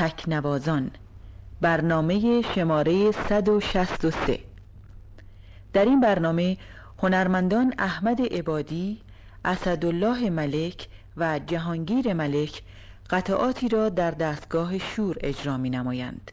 تکنوازان برنامه شماره 163 در این برنامه هنرمندان احمد عبادی، اسدالله ملک و جهانگیر ملک قطعاتی را در دستگاه شور اجرا می نمایند.